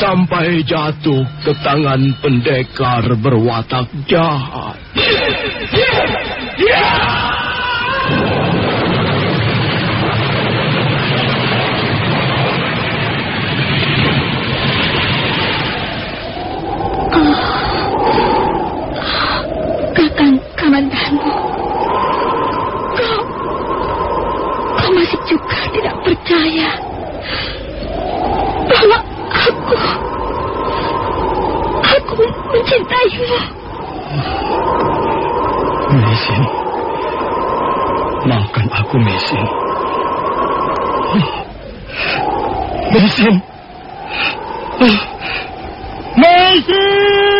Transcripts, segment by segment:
sampai jatuh ke tangan pendekar berwatak jahat. Kakang Kamandanu. Kau, kau masih juga tidak percaya bahwa aku, aku mencintaimu. Mesin. Maafkan aku, Mesin. Mesin.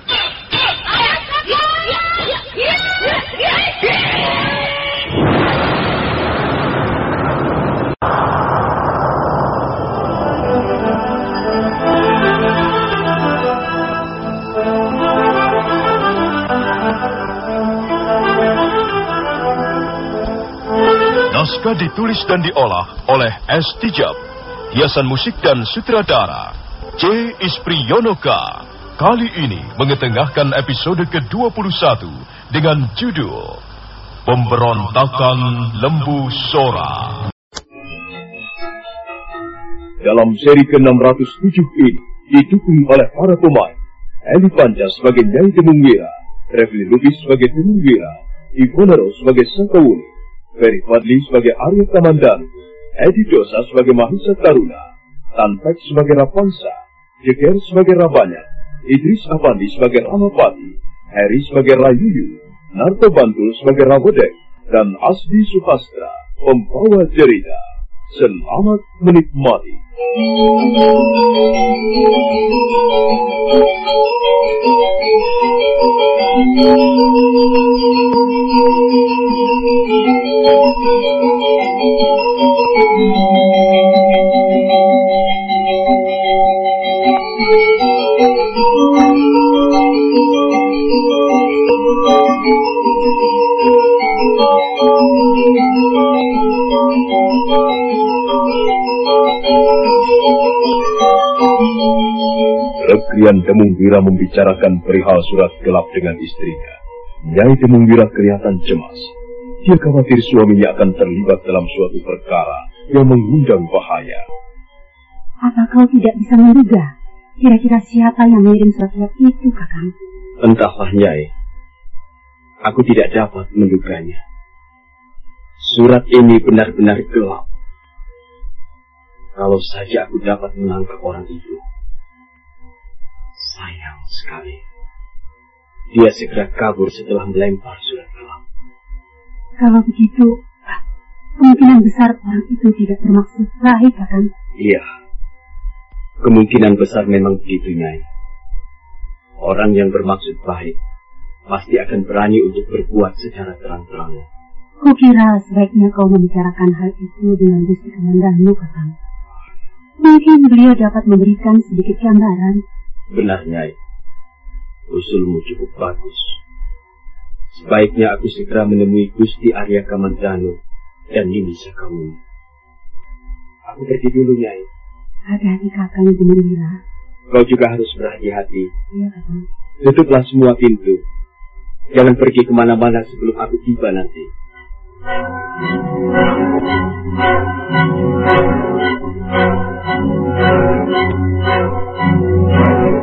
Naskah ditulis dan diolah oleh S. Tijab. Hiasan musik dan sutradara C. Ispriyonoka. Kali ini mengetengahkan episode ke-21 dengan judul Pemberontakan Lembu Sora. Dalam seri ke-607 ini didukung oleh para pemain Eli Panja sebagai Nyai Demungwira, Revli Lubis sebagai Demungwira, Ivonero sebagai Sakawuni, Ferry Fadli sebagai Arya Kamandanu, Edi Dosa sebagai Mahisa Taruna, Tanpek sebagai Rapansa, Jeker sebagai Rabanya, Idris Avandi sebagai Ramapati, Heri sebagai Rayuyu, Narto Bantul sebagai Rawodek, dan Asdi Suhastra, pembawa cerita. Selamat menikmati. Rekrian Demungwira membicarakan perihal surat gelap dengan istrinya. Nyai Demungwira kelihatan cemas. Dia khawatir suaminya akan terlibat dalam suatu perkara yang mengundang bahaya. Apa kau tidak bisa menduga kira-kira siapa yang mengirim surat-surat itu, Kakang? Entahlah, Nyai. Aku tidak dapat menduganya. Surat ini benar-benar gelap. Kalau saja aku dapat menangkap orang itu. Sayang sekali. Dia segera kabur setelah melempar surat gelap. Kalau begitu, kemungkinan besar orang itu tidak bermaksud baik, Kakang. Iya. Kemungkinan besar memang begitu, Nyai. Orang yang bermaksud baik pasti akan berani untuk berbuat secara terang-terangan. Kukira sebaiknya kau membicarakan hal itu dengan Gusti Kamandanu, Kakang. Mungkin beliau dapat memberikan sedikit gambaran. Benar, Nyai. Usulmu cukup bagus. Sebaiknya aku segera menemui Gusti Arya Kamandanu dan Nini Sakawuni. Aku pergi dulu, Nyai. Hati-hati Kakang. Kau juga harus berhati-hati. Iya, Kakang. Tutuplah semua pintu Jangan pergi ke mana-mana sebelum aku tiba nanti.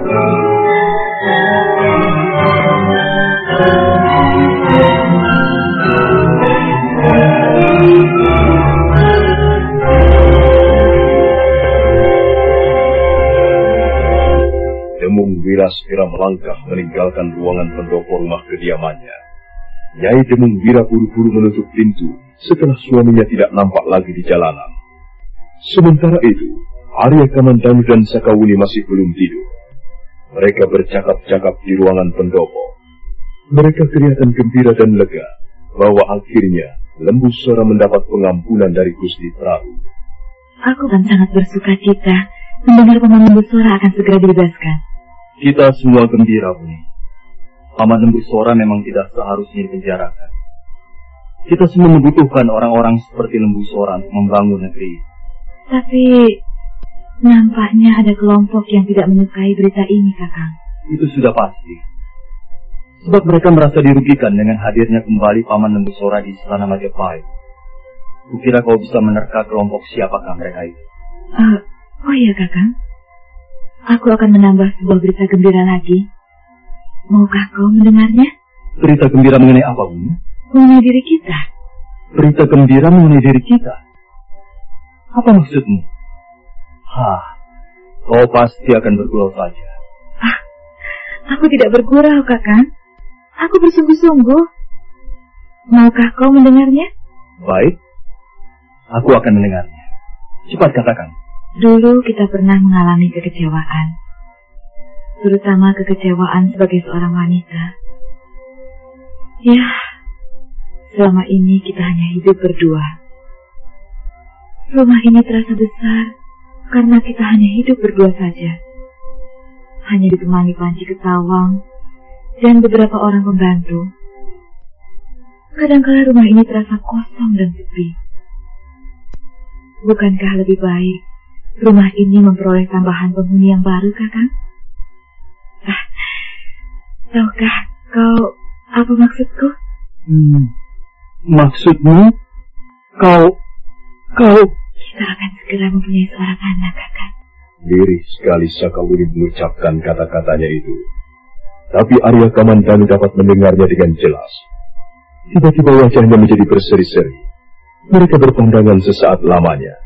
Demung Wira segera melangkah meninggalkan ruangan pendopo rumah kediamannya. Nyai Demung Wira buru-buru menutup pintu setelah suaminya tidak nampak lagi di jalanan. Sementara itu, Arya Kamandanu dan Sakawuni masih belum tidur. Mereka bercakap-cakap di ruangan pendopo. Mereka kelihatan gembira dan lega bahwa akhirnya lembu suara mendapat pengampunan dari Gusti Prabu. Aku kan sangat bersuka cita mendengar paman lembu suara akan segera dibebaskan. Kita semua gembira, Buni. Paman lembu suara memang tidak seharusnya dipenjarakan. Kita semua membutuhkan orang-orang seperti lembu suara untuk membangun negeri. Tapi nampaknya ada kelompok yang tidak menyukai berita ini, Kakang. Itu sudah pasti. Sebab mereka merasa dirugikan dengan hadirnya kembali Paman Lembu Sora di Istana Majapahit. Kukira kau bisa menerka kelompok siapakah mereka itu. Uh, oh iya, Kakang. Aku akan menambah sebuah berita gembira lagi. Maukah kau mendengarnya? Berita gembira mengenai apa, Bumi? Mengenai diri kita. Berita gembira mengenai diri kita. Apa maksudmu? Hah, kau pasti akan bergurau saja. Ah, aku tidak bergurau, Kakang. Aku bersungguh-sungguh. Maukah kau mendengarnya? Baik, aku akan mendengarnya. Cepat katakan. Dulu kita pernah mengalami kekecewaan. Terutama kekecewaan sebagai seorang wanita. Ya, selama ini kita hanya hidup berdua. Rumah ini terasa besar karena kita hanya hidup berdua saja. Hanya ditemani panci ketawang dan beberapa orang pembantu. Kadangkala rumah ini terasa kosong dan sepi. Bukankah lebih baik rumah ini memperoleh tambahan penghuni yang baru, Kakang? Ah, tahukah kau apa maksudku? Hmm, maksudmu? Kau, kau... Kita akan segera mempunyai seorang anak, Kakang. Lirih sekali Sakawuni mengucapkan kata-katanya itu. Tapi Arya Kamandanu dapat mendengarnya dengan jelas. Tiba-tiba wajahnya menjadi berseri-seri. Mereka berpandangan sesaat lamanya.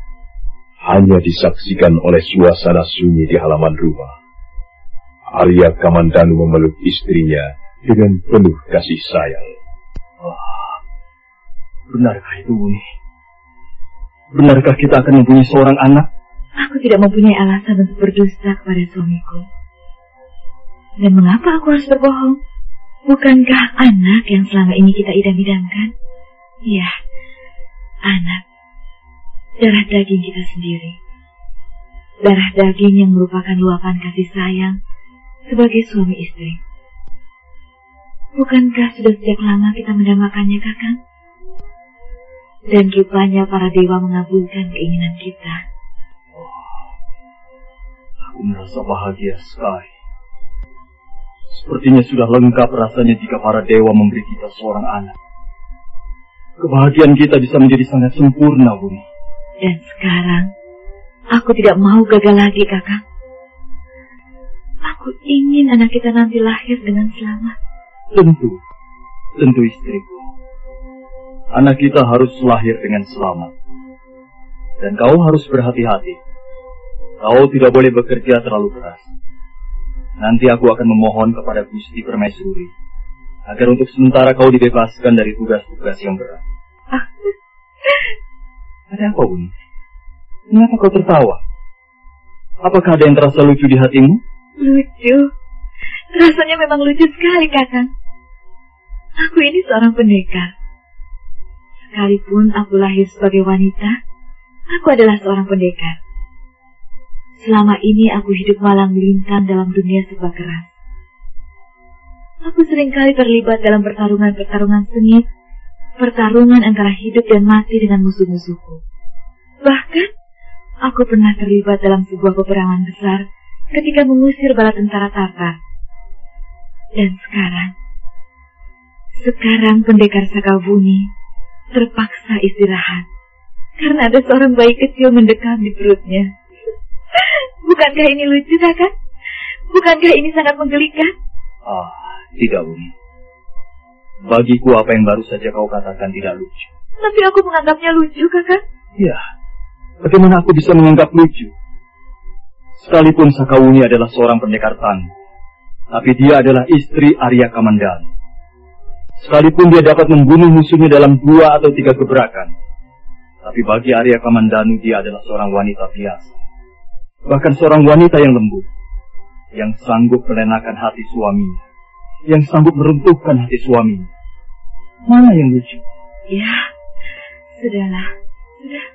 Hanya disaksikan oleh suasana sunyi di halaman rumah. Arya Kamandanu memeluk istrinya dengan penuh kasih sayang. Oh, benarkah itu, Buni? Benarkah kita akan mempunyai seorang anak? Aku tidak mempunyai alasan untuk berdusta kepada suamiku. Dan mengapa aku harus berbohong? Bukankah anak yang selama ini kita idam-idamkan? Ya, anak. Darah daging kita sendiri. Darah daging yang merupakan luapan kasih sayang sebagai suami istri. Bukankah sudah sejak lama kita mendambakannya, Kakang? Dan rupanya para dewa mengabulkan keinginan kita. Aku merasa bahagia sekali. Sepertinya sudah lengkap rasanya jika para dewa memberi kita seorang anak. Kebahagiaan kita bisa menjadi sangat sempurna, Buni. Dan sekarang, aku tidak mau gagal lagi, kakak. Aku ingin anak kita nanti lahir dengan selamat. Tentu, tentu istriku. Anak kita harus lahir dengan selamat. Dan kau harus berhati-hati. Kau tidak boleh bekerja terlalu keras. Nanti aku akan memohon kepada Gusti Permaisuri agar untuk sementara kau dibebaskan dari tugas-tugas yang berat. Ada apa, Bun? Mengapa kau tertawa? Apakah ada yang terasa lucu di hatimu? Lucu. Rasanya memang lucu sekali, Kakang. Aku ini seorang pendekar. Sekalipun aku lahir sebagai wanita, aku adalah seorang pendekar. Selama ini aku hidup malang melintang dalam dunia serba keras. Aku sering kali terlibat dalam pertarungan-pertarungan sengit, pertarungan antara hidup dan mati dengan musuh-musuhku. Bahkan, aku pernah terlibat dalam sebuah peperangan besar ketika mengusir bala tentara Tartar. Dan sekarang, Sekarang pendekar Sakabuni terpaksa istirahat karena ada seorang bayi kecil mendekam di perutnya. Bukankah ini lucu, kakak? Bukankah ini sangat menggelikan? Ah, tidak, Bumi. Bagiku apa yang baru saja kau katakan tidak lucu. Tapi aku menganggapnya lucu, kakak. Ya, bagaimana aku bisa menganggap lucu? Sekalipun Sakawuni adalah seorang pendekar tangguh, tapi dia adalah istri Arya Kamandanu. Sekalipun dia dapat membunuh musuhnya dalam dua atau tiga gebrakan, tapi bagi Arya Kamandanu dia adalah seorang wanita biasa. Bahkan seorang wanita yang lembut, yang sanggup melenakan hati suaminya, yang sanggup meruntuhkan hati suaminya. Mana yang lucu? Ya, sudahlah, sudah.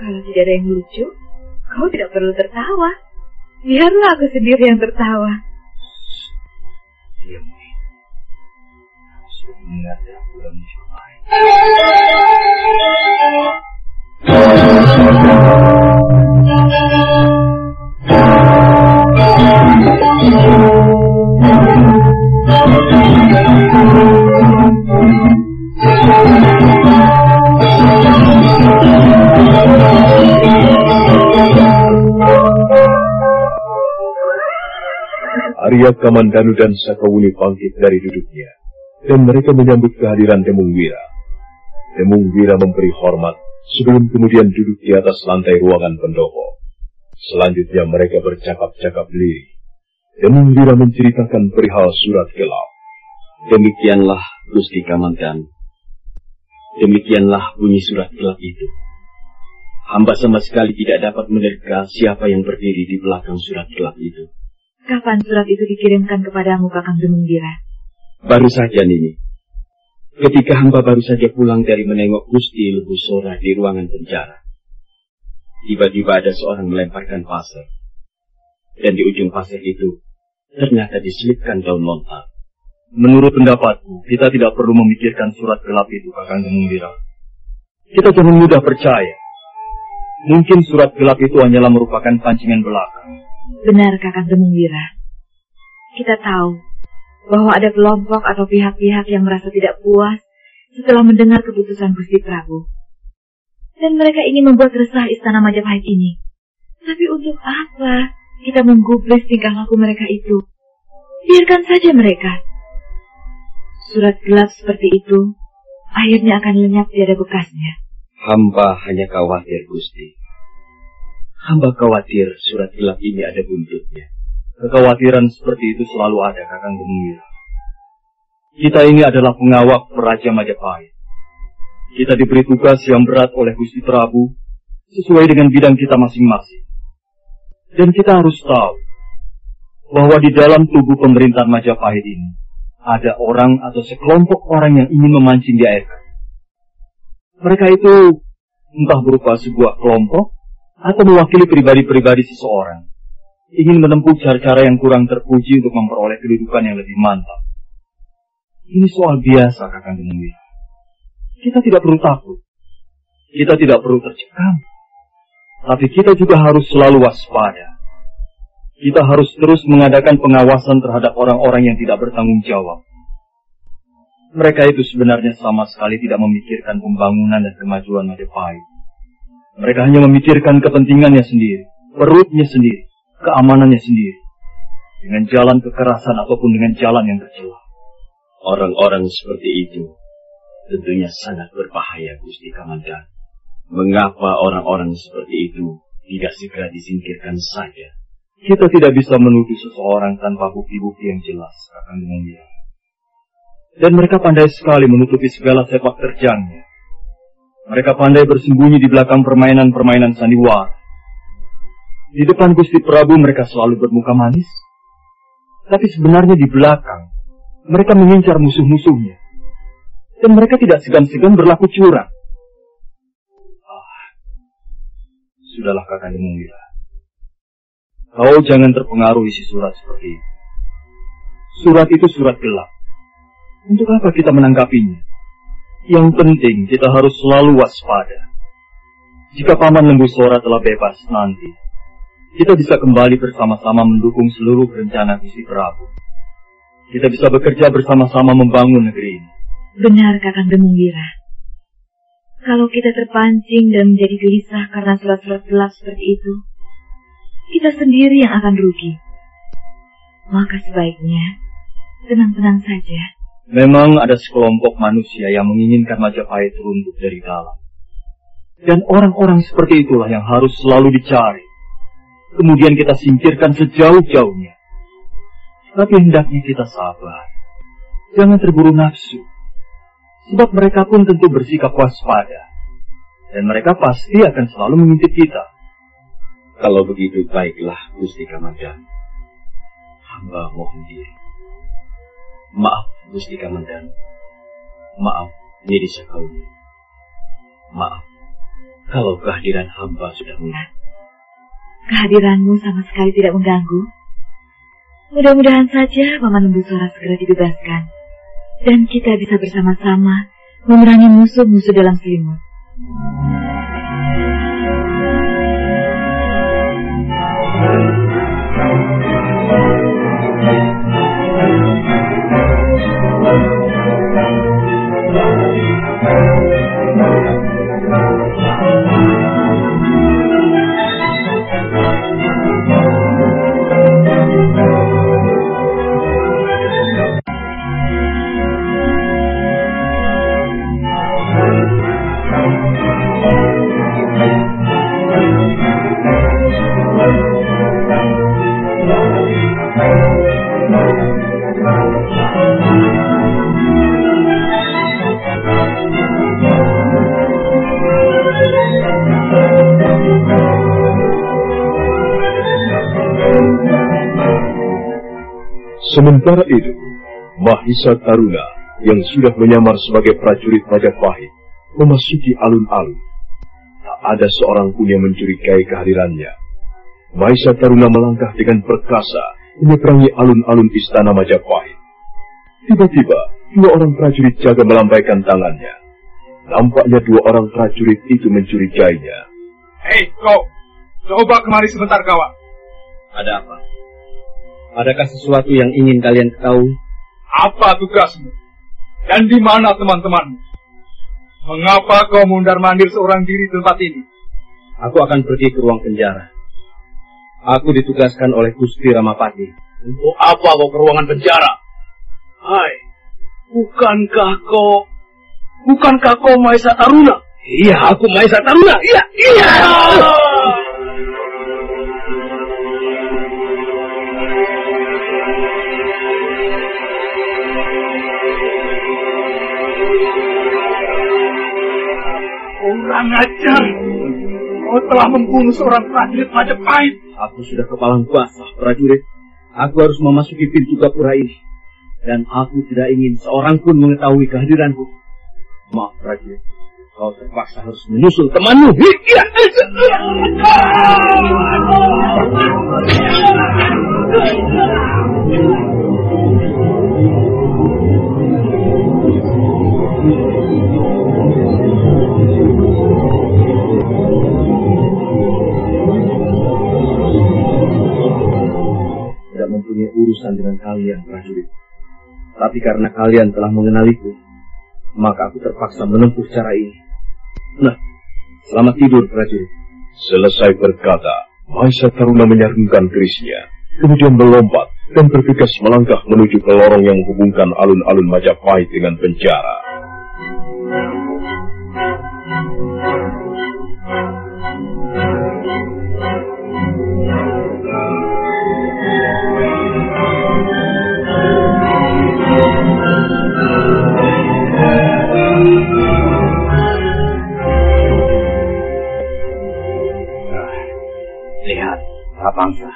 Kalau tidak ada yang lucu, kau tidak perlu tertawa. Biarlah aku sendiri yang tertawa. Diam, sudah mengerti aku dan Arya Kamandanu dan Sakawuni bangkit dari duduknya, dan mereka menyambut kehadiran Demung Wira. Demung Wira memberi hormat sebelum kemudian duduk di atas lantai ruangan pendopo. Selanjutnya mereka bercakap-cakap lirih. Demung Wira menceritakan perihal surat gelap. Demikianlah Gusti Kamandanu. Demikianlah bunyi surat gelap itu. Hamba sama sekali tidak dapat menerka siapa yang berdiri di belakang surat gelap itu. Kapan surat itu dikirimkan kepadamu, Kakang Demunggira? Baru saja, Nini. Ketika hamba baru saja pulang dari menengok Gusti Lebu Sora di ruangan penjara. Tiba-tiba ada seorang melemparkan pasir. Dan di ujung pasir itu, ternyata diselipkan daun lontar. Menurut pendapatku, kita tidak perlu memikirkan surat gelap itu, Kakang Gemumbira. Kita jangan mudah percaya. Mungkin surat gelap itu hanyalah merupakan pancingan belaka. Benar, Kakang Gemumbira. Kita tahu bahwa ada kelompok atau pihak-pihak yang merasa tidak puas setelah mendengar keputusan Gusti Prabu. Dan mereka ingin membuat resah istana Majapahit ini. Tapi untuk apa kita menggubris tingkah laku mereka itu? Biarkan saja mereka. Surat gelap seperti itu akhirnya akan lenyap tiada bekasnya. Hamba hanya khawatir, Gusti. Hamba khawatir surat gelap ini ada buntutnya. Kekhawatiran seperti itu selalu ada, Kakang Gembira. Kita ini adalah pengawak Raja Majapahit. Kita diberi tugas yang berat oleh Gusti Prabu sesuai dengan bidang kita masing-masing. Dan kita harus tahu bahwa di dalam tubuh pemerintahan Majapahit ini ada orang atau sekelompok orang yang ingin memancing di air. Mereka itu entah berupa sebuah kelompok atau mewakili pribadi-pribadi seseorang, ingin menempuh cara-cara yang kurang terpuji untuk memperoleh kedudukan yang lebih mantap. Ini soal biasa, Kakang Demui. Kita tidak perlu takut. Kita tidak perlu tercekam. Tapi kita juga harus selalu waspada. Kita harus terus mengadakan pengawasan terhadap orang-orang yang tidak bertanggung jawab. Mereka itu sebenarnya sama sekali tidak memikirkan pembangunan dan kemajuan Majapahit. Mereka hanya memikirkan kepentingannya sendiri, perutnya sendiri, keamanannya sendiri. Dengan jalan kekerasan ataupun dengan jalan yang tercela. Orang-orang seperti itu tentunya sangat berbahaya, Gusti Kamandan. Mengapa orang-orang seperti itu tidak segera disingkirkan saja? Kita tidak bisa menuduh seseorang tanpa bukti-bukti yang jelas, akan dia. Dan mereka pandai sekali menutupi segala sepak terjangnya. Mereka pandai bersembunyi di belakang permainan-permainan sandiwara. Di depan Gusti Prabu mereka selalu bermuka manis. Tapi sebenarnya di belakang, mereka mengincar musuh-musuhnya. Dan mereka tidak segan-segan berlaku curang. Ah, sudahlah kakak Mungila. Kau jangan terpengaruh isi surat seperti itu. Surat itu surat gelap. Untuk apa kita menanggapinya? Yang penting kita harus selalu waspada. Jika Paman Lembu Sora telah bebas nanti, kita bisa kembali bersama-sama mendukung seluruh rencana Gusti Prabu. Kita bisa bekerja bersama-sama membangun negeri ini. Benar Kakang Demungwira. Kalau kita terpancing dan menjadi gelisah karena surat-surat gelap seperti itu, kita sendiri yang akan rugi. Maka sebaiknya tenang-tenang saja. Memang ada sekelompok manusia yang menginginkan Majapahit runtuh dari dalam. Dan orang-orang seperti itulah yang harus selalu dicari. Kemudian kita singkirkan sejauh-jauhnya. Tapi hendaknya kita sabar. Jangan terburu nafsu. Sebab mereka pun tentu bersikap waspada. Dan mereka pasti akan selalu mengintip kita. Kalau begitu baiklah Gusti Kamandan. Hamba mohon diri. Maaf Gusti Kamandan. Maaf Nidi Sakauni. Maaf kalau kehadiran hamba sudah mengganggu. Kehadiranmu sama sekali tidak mengganggu. Mudah-mudahan saja Paman Lembu Suara segera dibebaskan. Dan kita bisa bersama-sama memerangi musuh-musuh dalam selimut. Sementara itu, Mahisa Taruna yang sudah menyamar sebagai prajurit Majapahit memasuki alun-alun. Tak ada seorang pun yang mencurigai kehadirannya. Mahisa Taruna melangkah dengan perkasa menyeberangi alun-alun istana Majapahit. Tiba-tiba, dua orang prajurit jaga melambaikan tangannya. Nampaknya dua orang prajurit itu mencurigainya. Hei, kau! Coba kemari sebentar, kawan. Ada apa? Adakah sesuatu yang ingin kalian ketahui? Apa tugasmu? Dan di mana teman-temanmu? Mengapa kau mundar mandir seorang diri di tempat ini? Aku akan pergi ke ruang penjara. Aku ditugaskan oleh Gusti Ramapati. Untuk apa kau ke ruangan penjara? Hai, bukankah kau... Bukankah kau Maesa Taruna? Iya, aku Maesa Taruna. Iya, iya. Kurang ajar! Kau telah membunuh seorang prajurit Majapahit. Aku sudah kepalang basah, prajurit. Aku harus memasuki pintu gapura ini. Dan aku tidak ingin seorang pun mengetahui kehadiranku. Maaf, prajurit. Kau terpaksa harus menyusul temanmu. Iya. Tidak mempunyai urusan dengan kalian, prajurit. Tapi karena kalian telah mengenaliku, maka aku terpaksa menempuh cara ini. Nah, selamat tidur, prajurit. Selesai berkata, Maisa Taruna menyarungkan kerisnya, kemudian melompat dan bergegas melangkah menuju ke lorong yang menghubungkan alun-alun Majapahit dengan penjara. Rapangsa.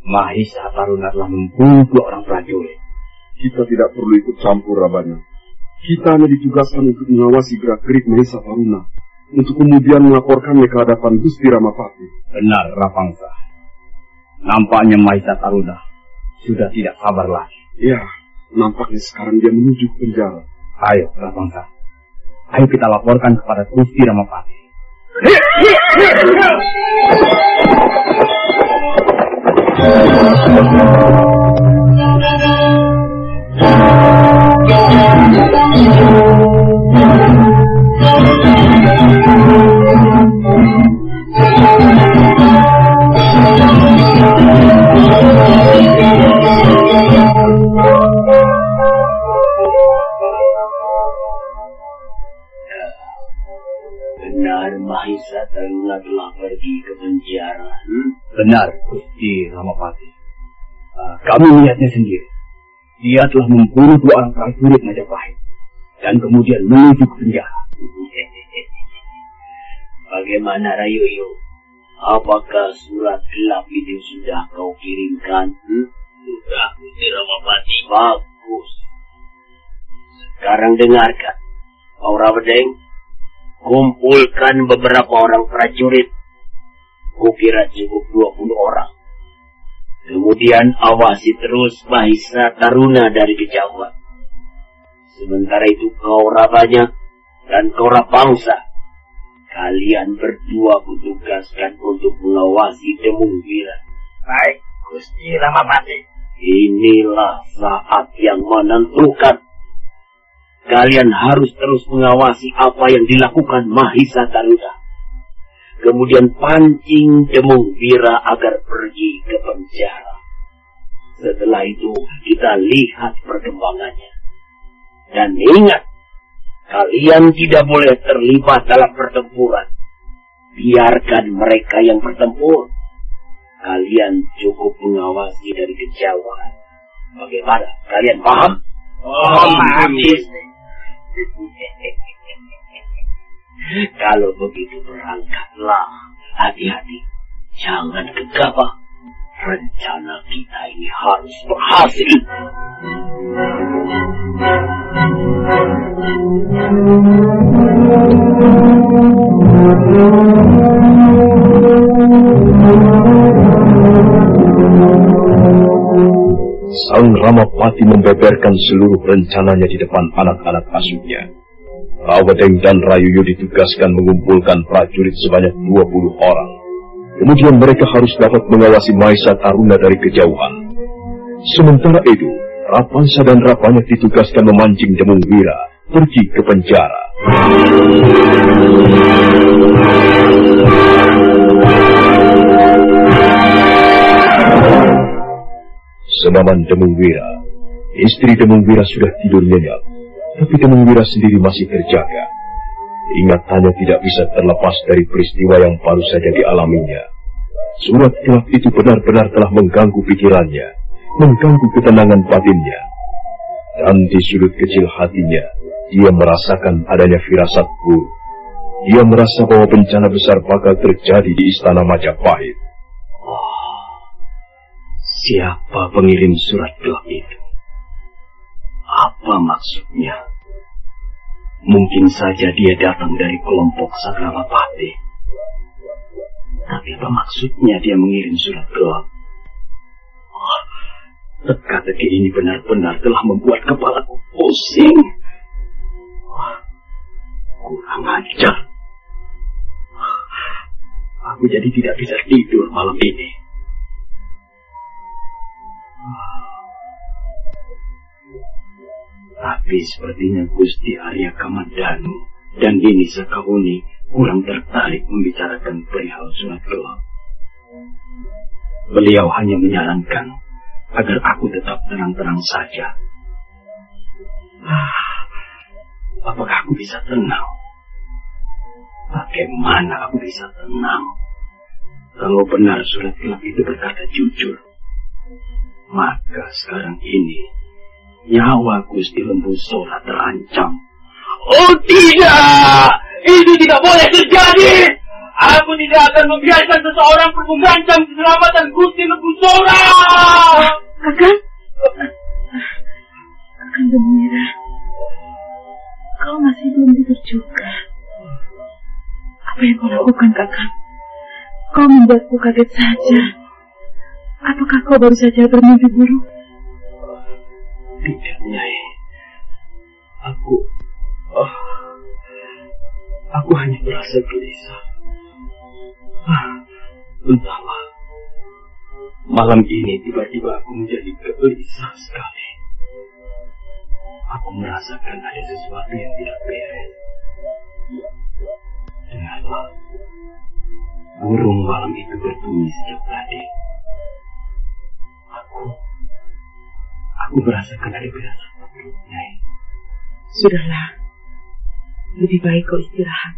Mahisa Taruna telah membunuh dua orang prajurit. Kita tidak perlu ikut campur, Rabana. Kita hanya ditugaskan untuk mengawasi gerak-gerik Mahisa Taruna, untuk kemudian melaporkannya ke hadapan Gusti Ramapati. Benar, Rapangsa. Nampaknya Mahisa Taruna sudah tidak sabar lagi. Ya, nampaknya sekarang dia menuju ke penjara. Ayo, Rapangsa. Ayo kita laporkan kepada Gusti Ramapati. Pergi ke penjara. Hmm? Benar, Gusti Ramapati. Uh, kami melihatnya sendiri. Dia telah membunuh dua orang prajurit Majapahit dan kemudian menuju ke penjara. Bagaimana Rayuyo? Apakah surat gelap itu sudah kau kirimkan? Hmm? Sudah, Gusti Ramapati. Bagus. Sekarang dengarkan. Aura Bedeng, kumpulkan beberapa orang prajurit. Kukira cukup 20 orang. Kemudian awasi terus Mahisa Taruna dari kejauhan. Sementara itu kau Rabanya dan kau Rapangsa. Kalian berdua kutugaskan untuk mengawasi Demung Wira. Baik, Gusti Ramapati. Inilah saat yang menentukan. Kalian harus terus mengawasi apa yang dilakukan Mahisa Taruna. Kemudian pancing Demung Wira agar pergi ke penjara. Setelah itu kita lihat perkembangannya. Dan ingat, kalian tidak boleh terlibat dalam pertempuran. Biarkan mereka yang bertempur. Kalian cukup mengawasi dari kejauhan. Bagaimana? Kalian paham? Oh, habis. Kalau begitu berangkatlah. Hati-hati. Jangan gegabah. Rencana kita ini harus berhasil. Sang Ramapati membeberkan seluruh rencananya di depan anak-anak asuhnya. Rawedeng dan Rayuyu ditugaskan mengumpulkan prajurit sebanyak 20 orang. Kemudian mereka harus dapat mengawasi Maisa Taruna dari kejauhan. Sementara itu, Rapansa dan Rapanya ditugaskan memancing Demung Wira pergi ke penjara. Senaman Demung Wira, istri Demung Wira sudah tidur nyenyak, tapi Demung Wira sendiri masih terjaga. Ingatannya tidak bisa terlepas dari peristiwa yang baru saja dialaminya. Surat gelap itu benar-benar telah mengganggu pikirannya, mengganggu ketenangan batinnya. Dan di sudut kecil hatinya, dia merasakan adanya firasat buruk. Dia merasa bahwa bencana besar bakal terjadi di istana Majapahit. Siapa pengirim surat gelap itu? Apa maksudnya? Mungkin saja dia datang dari kelompok Sagramapati. Tapi apa maksudnya dia mengirim surat gelap? Oh, Teka-teki ini benar-benar telah membuat kepalaku pusing. Oh, kurang ajar. Oh, Aku jadi tidak bisa tidur malam ini. Tapi sepertinya Gusti Arya Kamandanu dan Dini Sakawuni kurang tertarik membicarakan perihal surat gelap. Beliau hanya menyarankan agar aku tetap tenang-tenang saja. Ah, apakah aku bisa tenang? Bagaimana aku bisa tenang? Kalau benar surat gelap itu berkata jujur, maka sekarang ini nyawa Gusti Lembu Sora terancam. Oh tidak! Ini tidak boleh terjadi! Aku tidak akan membiarkan seseorang pun mengancam keselamatan Gusti Lembu Sora! Kakang? Kakang Demira, kau masih belum tidur juga. Apa yang kau lakukan, Kakang? Kau membuatku kaget saja. Apakah kau baru saja bermimpi buruk? Tidak, Nyai. Aku... Oh, aku hanya merasa gelisah. Ah, entahlah. Malam ini tiba-tiba aku menjadi gelisah sekali. Aku merasakan ada sesuatu yang tidak beres. Dengarlah. Burung malam itu berbunyi sejak tadi. Aku Aku merasakan ada firasat Nyai. Sudahlah. Lebih baik kau istirahat.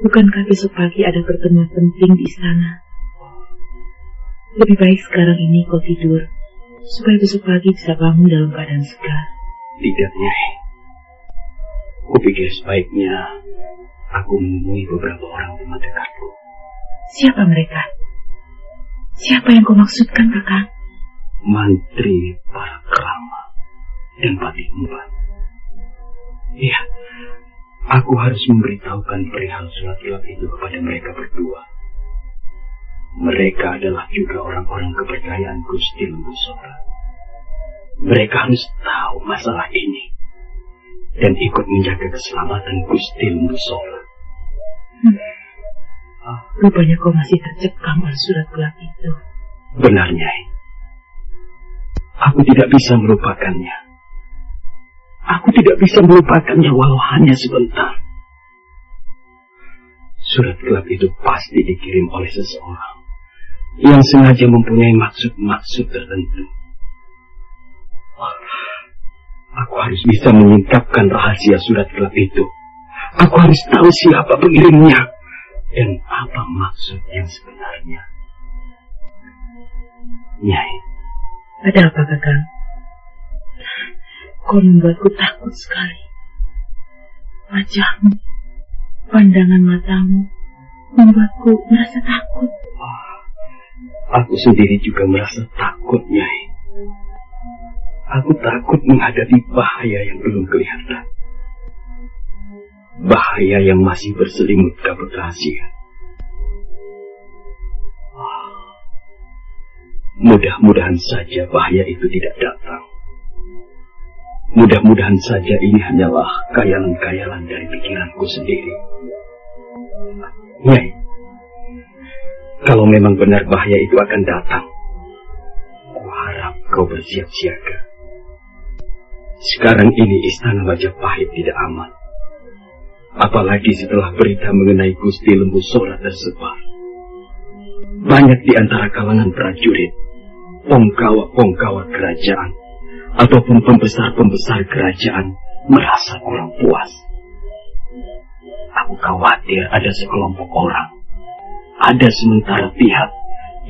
Bukankah besok pagi ada pertemuan penting di istana? Lebih baik sekarang ini kau tidur, supaya besok pagi bisa bangun dalam keadaan segar. Tidak, Nyai. Kupikir sebaiknya aku menemui beberapa orang teman dekatku. Siapa mereka? Siapa yang kau maksudkan, kakak? Mantri para kerama dan pati empat. Iya, aku harus memberitahukan perihal surat gelap itu kepada mereka berdua. Mereka adalah juga orang-orang kepercayaan Gusti Lembusora. Mereka harus tahu masalah ini dan ikut menjaga keselamatan Gusti Lembusora. Hmm. Rupanya kau masih tercekam oleh surat gelap itu. Benar, Nyai. Aku tidak bisa melupakannya. Aku tidak bisa melupakannya walau hanya sebentar. Surat gelap itu pasti dikirim oleh seseorang yang sengaja mempunyai maksud-maksud tertentu. Aku harus bisa menyingkapkan rahasia surat gelap itu. Aku harus tahu siapa pengirimnya dan apa maksud yang sebenarnya. Nyai. Ada apa, Kakang? Kau membuatku takut sekali. Wajahmu, pandangan matamu, membuatku merasa takut. Oh, aku sendiri juga merasa takut, Nyai. Aku takut menghadapi bahaya yang belum kelihatan. Bahaya yang masih berselimut kabut rahasia. Mudah-mudahan saja bahaya itu tidak datang. Mudah-mudahan saja ini hanyalah kayalan-kayalan dari pikiranku sendiri. Nyai, kalau memang benar bahaya itu akan datang, kuharap kau bersiap siaga. Sekarang ini istana Majapahit tidak aman. Apalagi setelah berita mengenai Gusti Lembu Sora tersebar. Banyak di antara kalangan prajurit, pongkawa-pongkawa kerajaan, ataupun pembesar-pembesar kerajaan merasa kurang puas. Aku khawatir ada sekelompok orang, ada sementara pihak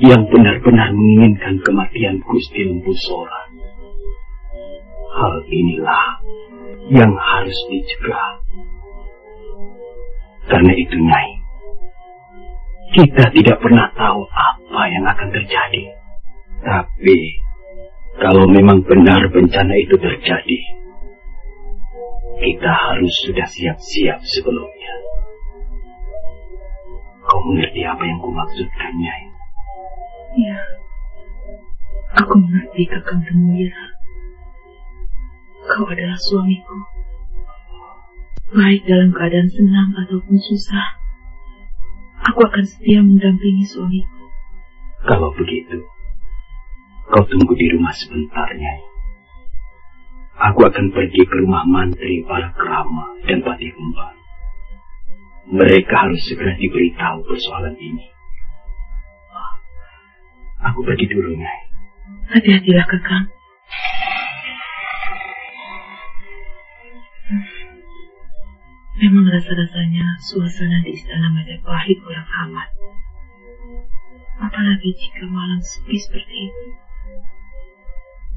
yang benar-benar menginginkan kematian Gusti Lembu Sora. Hal inilah yang harus dicegah. Karena itu, Nyai, kita tidak pernah tahu apa yang akan terjadi. Tapi, kalau memang benar bencana itu terjadi, kita harus sudah siap-siap sebelumnya. Kau mengerti apa yang kumaksudkan, Nyai? Ya, aku mengerti Kakang Temuyira. Kau adalah suamiku. Baik dalam keadaan senang ataupun susah, aku akan setia mendampingi suamiku. Kalau begitu, kau tunggu di rumah sebentar, Nyai. Aku akan pergi ke rumah mantri para kerama dan pati kembar. Mereka harus segera diberitahu persoalan ini. Aku pergi dulu, Nyai. Hati-hatilah, Kakang. Memang rasa-rasanya suasana di istana Majapahit kurang aman. Apalagi jika malam sepi seperti ini.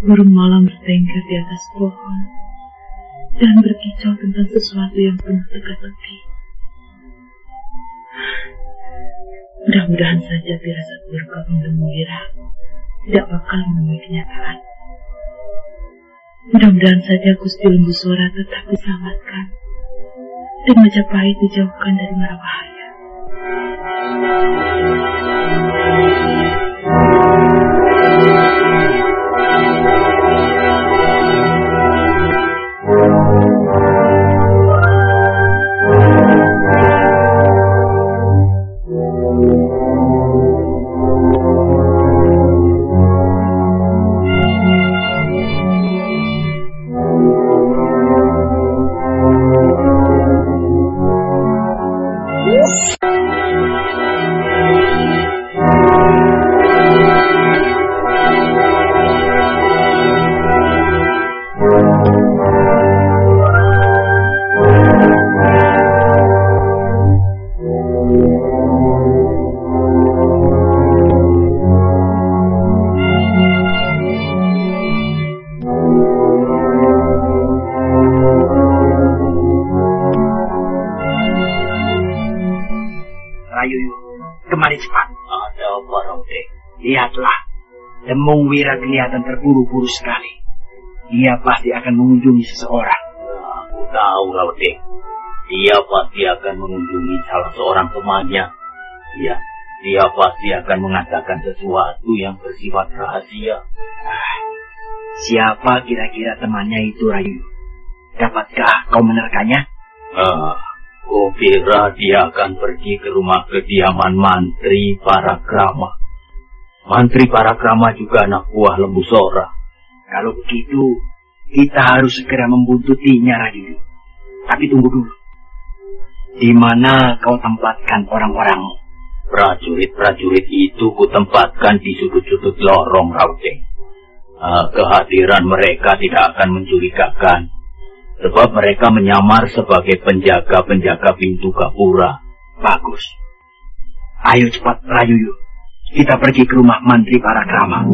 Burung malam bertengkar di atas pohon dan berkicau tentang sesuatu yang penuh teka-teki. Mudah-mudahan saja firasat buruk Kakang Wira tidak bakal menemui kenyataan. Mudah-mudahan saja Gusti Lembu Suara tetap diselamatkan dan Majapahit dijauhkan dari mara bahaya. Kelihatan terburu-buru sekali. Dia pasti akan mengunjungi seseorang. Aku tahu, Lauting. Dia pasti akan mengunjungi salah seorang temannya. Ya, dia pasti akan mengatakan sesuatu yang bersifat rahasia. Ah, siapa kira-kira temannya itu, Rayu? Dapatkah kau menerkanya? Ah, kira dia akan pergi ke rumah kediaman mantri para krama. Mantri para krama juga anak buah lembu sora. Kalau begitu, kita harus segera membuntutinya, Rayu. Tapi tunggu dulu. Di mana kau tempatkan orang-orangmu? Prajurit-prajurit itu kutempatkan di sudut-sudut lorong Rauteng. Uh, kehadiran mereka tidak akan mencurigakan, sebab mereka menyamar sebagai penjaga-penjaga pintu gapura. Bagus. Ayo cepat rayu yuk. Kita pergi ke rumah mantri para krama.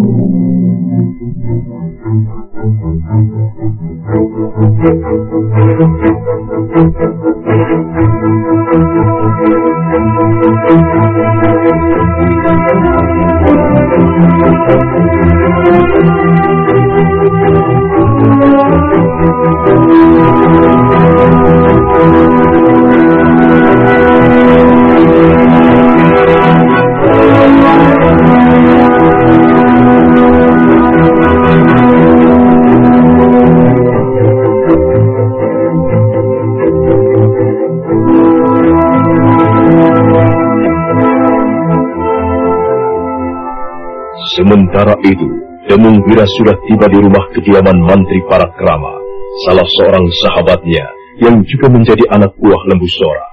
Sementara itu, Demung Wira sudah tiba di rumah kediaman Mantri Parakrama, salah seorang sahabatnya yang juga menjadi anak buah Lembu Sora.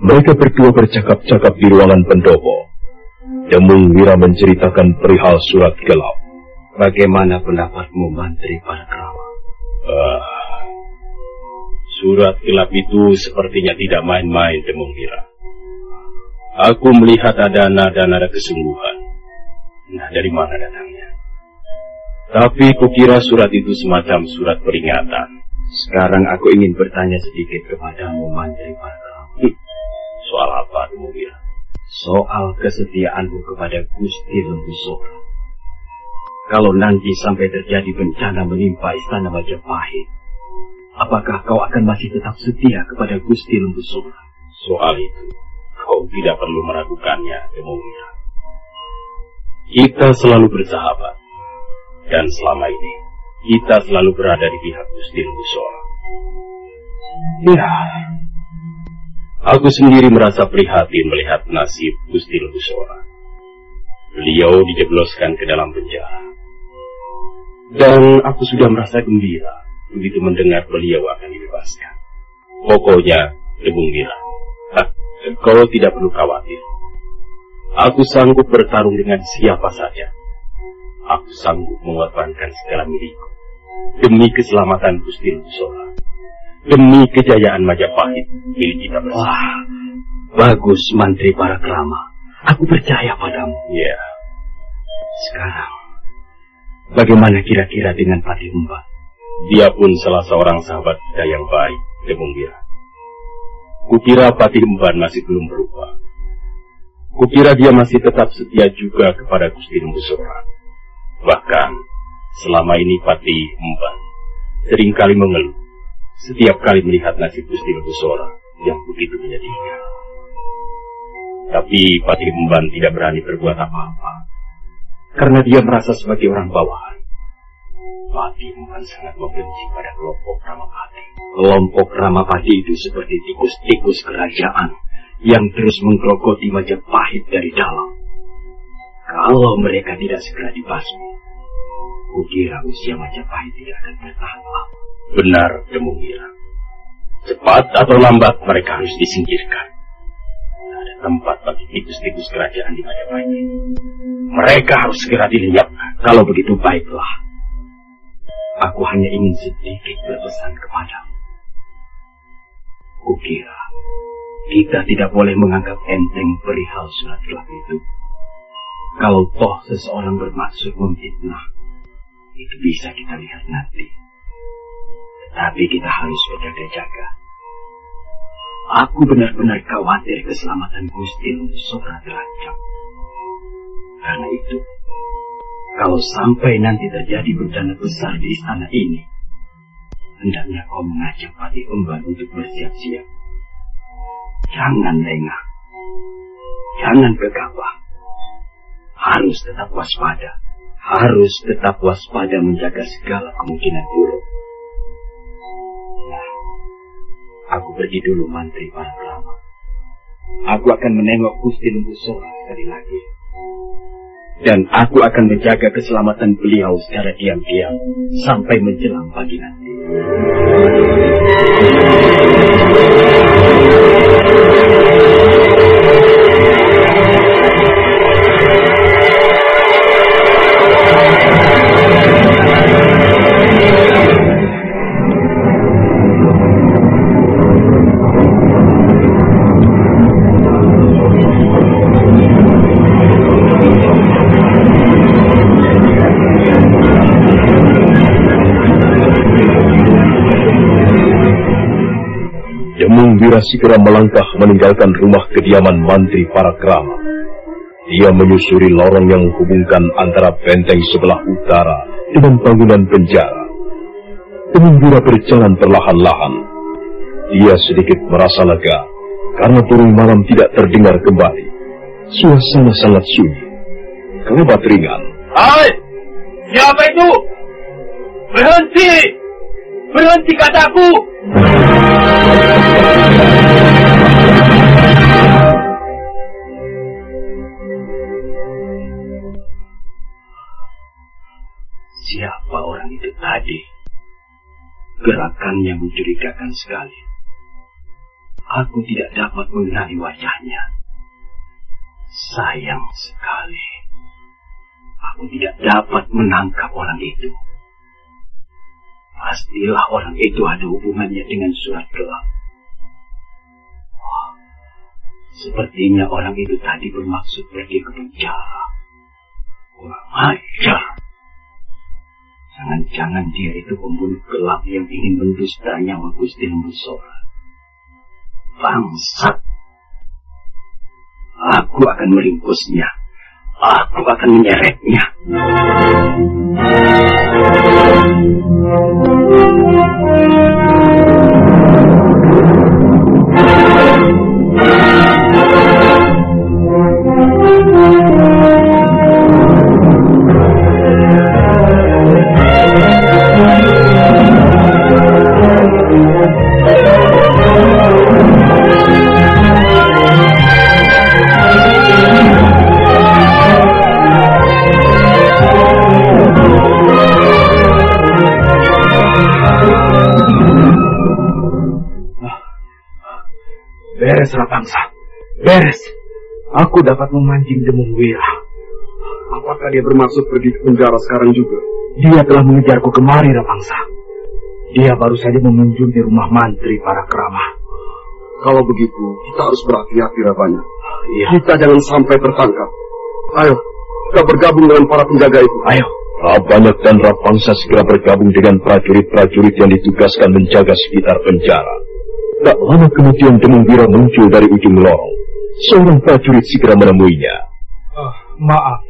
Mereka berdua bercakap-cakap di ruangan pendopo. Demung Wira menceritakan perihal surat gelap. Bagaimana pendapatmu, Mantri Parakrama? Ah, surat gelap itu sepertinya tidak main-main, Demung Wira. Aku melihat ada nada-nada kesungguhan. Nah, dari mana datangnya? Tapi kukira surat itu semacam surat peringatan. Sekarang aku ingin bertanya sedikit kepadamu, Mandiri Patra. Hm. Soal apa, Dumubira? Soal kesetiaanmu kepada Gusti Lembu Sora. Kalau nanti sampai terjadi bencana menimpa istana Majapahit, apakah kau akan masih tetap setia kepada Gusti Lembu Sora? Soal itu, kau tidak perlu meragukannya, Demowira. Kita selalu bersahabat. Dan selama ini, kita selalu berada di pihak Gusti Busora. Ya, aku sendiri merasa prihatin melihat nasib Gusti Busora. Beliau dijebloskan ke dalam penjara. Dan aku sudah merasa gembira begitu mendengar beliau akan dibebaskan. Pokoknya, Debung Mira, kau tidak perlu khawatir. Aku sanggup bertarung dengan siapa saja. Aku sanggup mengorbankan segala milikku demi keselamatan Gusti Sora. Demi kejayaan Majapahit milik kita bersama. Wah, bagus Mantri para Krama. Aku percaya padamu. Ya. Sekarang, bagaimana kira-kira dengan Patih Umba? Dia pun salah seorang sahabat kita yang baik, Demung Kukira Patih Umban masih belum berubah. Kukira dia masih tetap setia juga kepada Gusti Lembusora. Bahkan, selama ini Pati Emban sering kali mengeluh setiap kali melihat nasib Gusti Lembusora yang begitu menyedihkan. Tapi Pati Emban tidak berani berbuat apa-apa. Karena dia merasa sebagai orang bawahan. Pati Emban sangat membenci pada kelompok Ramapati. Kelompok Ramapati itu seperti tikus-tikus kerajaan yang terus menggerogoti Majapahit dari dalam. Kalau mereka tidak segera dibasmi, kukira usia Majapahit tidak akan bertahan lama. Benar, Demungira. Cepat atau lambat mereka harus disingkirkan. Tidak ada tempat bagi tikus-tikus kerajaan di Majapahit. Mereka harus segera dilenyapkan. Kalau begitu baiklah. Aku hanya ingin sedikit berpesan kepadamu. Kukira kita tidak boleh menganggap enteng perihal surat gelap itu. Kalau toh seseorang bermaksud memfitnah, itu bisa kita lihat nanti. Tetapi kita harus berjaga-jaga. Aku benar-benar khawatir keselamatan Gusti Sora terancam. Karena itu, Kalau sampai nanti terjadi bencana besar di istana ini, hendaknya kau mengajak Pati Emban untuk bersiap-siap. Jangan lengah. Jangan gegabah. Harus tetap waspada. Harus tetap waspada menjaga segala kemungkinan buruk. Nah, aku pergi dulu mantri para Rama. Aku akan menengok Gusti Lembu Sora sekali lagi. Dan aku akan menjaga keselamatan beliau secara diam-diam sampai menjelang pagi nanti. Wira segera melangkah meninggalkan rumah kediaman mantri para kerama. Dia menyusuri lorong yang menghubungkan antara benteng sebelah utara dengan bangunan penjara. Wira berjalan perlahan-lahan. Dia sedikit merasa lega karena burung malam tidak terdengar kembali. Suasana sangat sunyi. Kelebat ringan. Hai! Siapa itu? Berhenti! Berhenti kataku! Siapa orang itu tadi? Gerakannya mencurigakan sekali. Aku tidak dapat mengenali wajahnya. Sayang sekali. Aku tidak dapat menangkap orang itu. Pastilah orang itu ada hubungannya dengan surat gelap. Oh, sepertinya orang itu tadi bermaksud pergi ke penjara. Kurang ajar. Jangan-jangan dia itu pembunuh gelap yang ingin mendusta nyawa Gusti Musora. Bangsat. Aku akan meringkusnya. Aku akan menyeretnya. Dapat memancing Demung Wira. Apakah dia bermaksud pergi ke penjara sekarang juga? Dia telah mengejarku kemari, Rapangsa. Dia baru saja mengunjungi rumah mantri para keramah. Kalau begitu, kita harus berhati-hati, Rapanya. Iya. Kita jangan sampai tertangkap. Ayo, kita bergabung dengan para penjaga itu. Ayo. Rabanyak dan Rapangsa segera bergabung dengan prajurit-prajurit yang ditugaskan menjaga sekitar penjara. Tak lama kemudian Demung Wira muncul dari ujung lorong. Seorang prajurit segera menemuinya. Oh, maaf,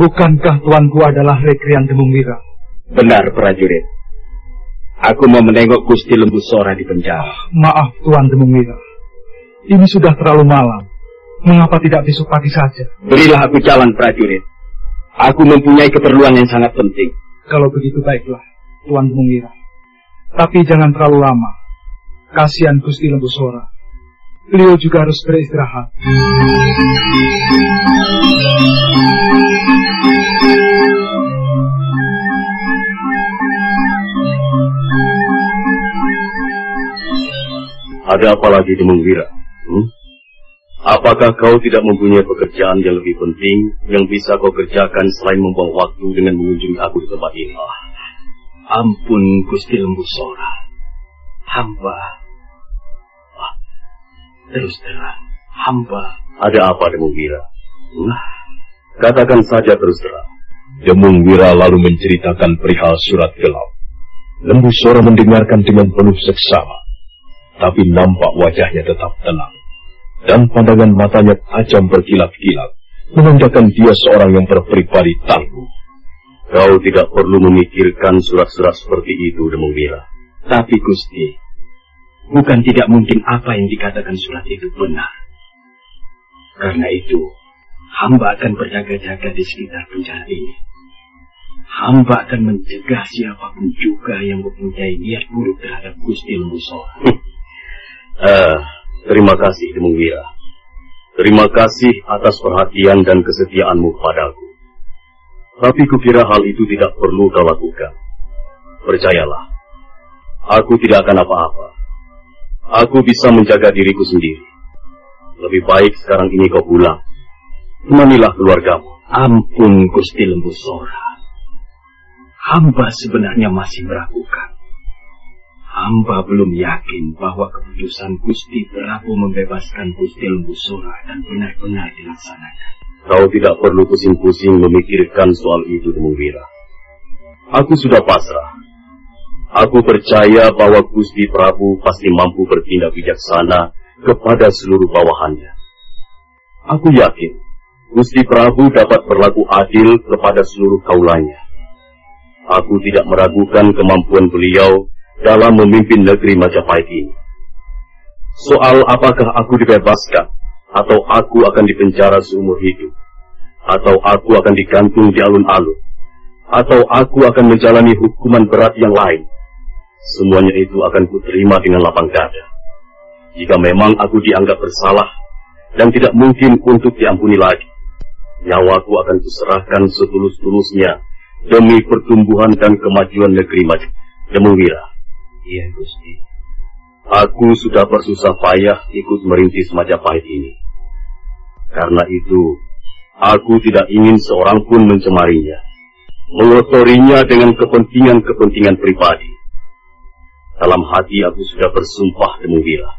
bukankah tuanku adalah Rekrian Demung Wira? Benar, prajurit. Aku mau menengok Gusti Lembu Sora di penjara. Maaf, Tuan Demung Wira. Ini sudah terlalu malam. Mengapa tidak besok pagi saja? Berilah aku jalan, prajurit. Aku mempunyai keperluan yang sangat penting. Kalau begitu baiklah, Tuan Demung Wira. Tapi jangan terlalu lama. Kasihan Gusti Lembu Sora. Beliau juga harus beristirahat. Ada apa lagi Demung Wira? Hmm? Apakah kau tidak mempunyai pekerjaan yang lebih penting yang bisa kau kerjakan selain membuang waktu dengan mengunjungi aku di tempat ini? Ampun Gusti Lembu Sora. Hamba. Terus terang, hamba. Ada apa Demung Wira? Nah, Katakan saja terus terang. Demung Wira lalu menceritakan perihal surat gelap. Lembu Sora mendengarkan dengan penuh seksama. Tapi nampak wajahnya tetap tenang. Dan pandangan matanya tajam berkilat-kilat. Menandakan dia seorang yang berpribadi tangguh. Kau tidak perlu memikirkan surat-surat seperti itu, Demungwira. Tapi Gusti, bukan tidak mungkin apa yang dikatakan surat itu benar. Karena itu, hamba akan berjaga-jaga di sekitar penjara ini. Hamba akan mencegah siapa pun juga yang mempunyai niat buruk terhadap Gusti Lembusora. uh, terima kasih, Demungwira. Terima kasih atas perhatian dan kesetiaanmu kepadaku. Tapi kukira hal itu tidak perlu kau lakukan. Percayalah, aku tidak akan apa-apa. Aku bisa menjaga diriku sendiri. Lebih baik sekarang ini kau pulang. Temanilah keluargamu. Ampun Gusti Lembu Sora. Hamba sebenarnya masih meragukan. Hamba belum yakin bahwa keputusan Gusti Prabu membebaskan Gusti Lembu Sora dan benar-benar dilaksanakan. Kau tidak perlu pusing-pusing memikirkan soal itu, Temungwira. Aku sudah pasrah. Aku percaya bahwa Gusti Prabu pasti mampu bertindak bijaksana kepada seluruh bawahannya. Aku yakin Gusti Prabu dapat berlaku adil kepada seluruh kaulanya. Aku tidak meragukan kemampuan beliau dalam memimpin negeri Majapahit ini. Soal apakah aku dibebaskan atau aku akan dipenjara seumur hidup, atau aku akan digantung di alun-alun, atau aku akan menjalani hukuman berat yang lain. Semuanya itu akan kuterima dengan lapang dada. Jika memang aku dianggap bersalah dan tidak mungkin untuk diampuni lagi, nyawaku akan kuserahkan setulus-tulusnya demi pertumbuhan dan kemajuan negeri Demungwira. Iya, Gusti. Aku sudah bersusah payah ikut merintis Majapahit ini. Karena itu, aku tidak ingin seorang pun mencemarinya, mengotorinya dengan kepentingan-kepentingan pribadi. Dalam hati aku sudah bersumpah Demungwira,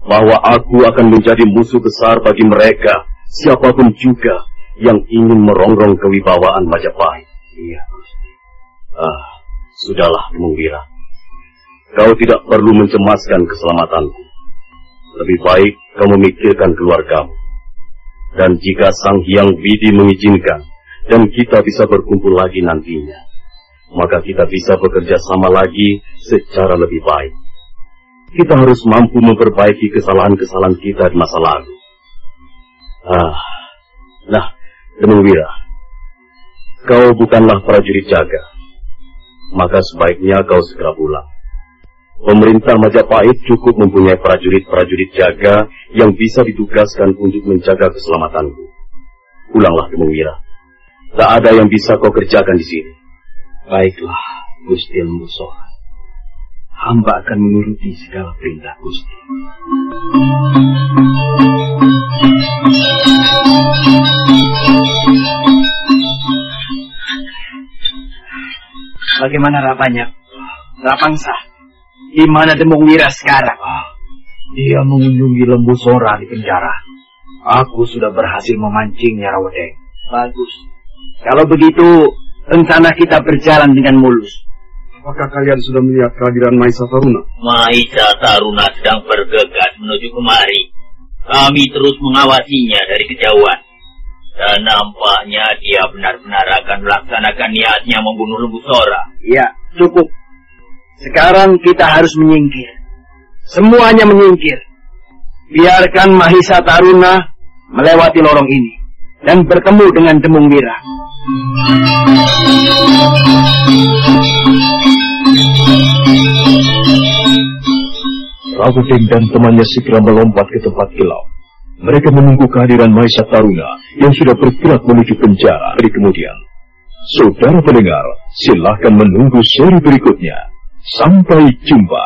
bahwa aku akan menjadi musuh besar bagi mereka, siapa pun juga yang ingin merongrong kewibawaan Majapahit. Iya, Gusti. Ah, sudahlah Demungwira. Kau tidak perlu mencemaskan keselamatanku. Lebih baik kau memikirkan keluargamu. Dan jika Sang Hyang Widi mengizinkan, dan kita bisa berkumpul lagi nantinya, maka kita bisa bekerja sama lagi secara lebih baik. Kita harus mampu memperbaiki kesalahan-kesalahan kita di masa lalu. Ah, nah, Demungwira, kau bukanlah prajurit jaga, maka sebaiknya kau segera pulang. Pemerintah Majapahit cukup mempunyai prajurit-prajurit jaga yang bisa ditugaskan untuk menjaga keselamatanku. Pulanglah ke Mewira. Tak ada yang bisa kau kerjakan di sini. Baiklah, Gusti Musa. Hamba akan menuruti segala perintah Gusti. Bagaimana rapanya? Rapangsa. Di mana Demung Wira sekarang? Oh, dia mengunjungi lembu sora di penjara. Aku sudah berhasil memancingnya, Rawedeng. Bagus. Kalau begitu, rencana kita berjalan dengan mulus. Apakah kalian sudah melihat kehadiran Maisa Taruna? Maisa Taruna sedang bergegas menuju kemari. Kami terus mengawasinya dari kejauhan. Dan nampaknya dia benar-benar akan melaksanakan niatnya membunuh lembu sora. Ya, cukup. Sekarang kita harus menyingkir. Semuanya menyingkir. Biarkan Mahisa Taruna melewati lorong ini dan bertemu dengan Demung Wira. Rawuding dan temannya segera melompat ke tempat kilau. Mereka menunggu kehadiran Mahisa Taruna yang sudah bergerak menuju penjara di kemudian. Saudara pendengar, silahkan menunggu seri berikutnya. Sampai jumpa.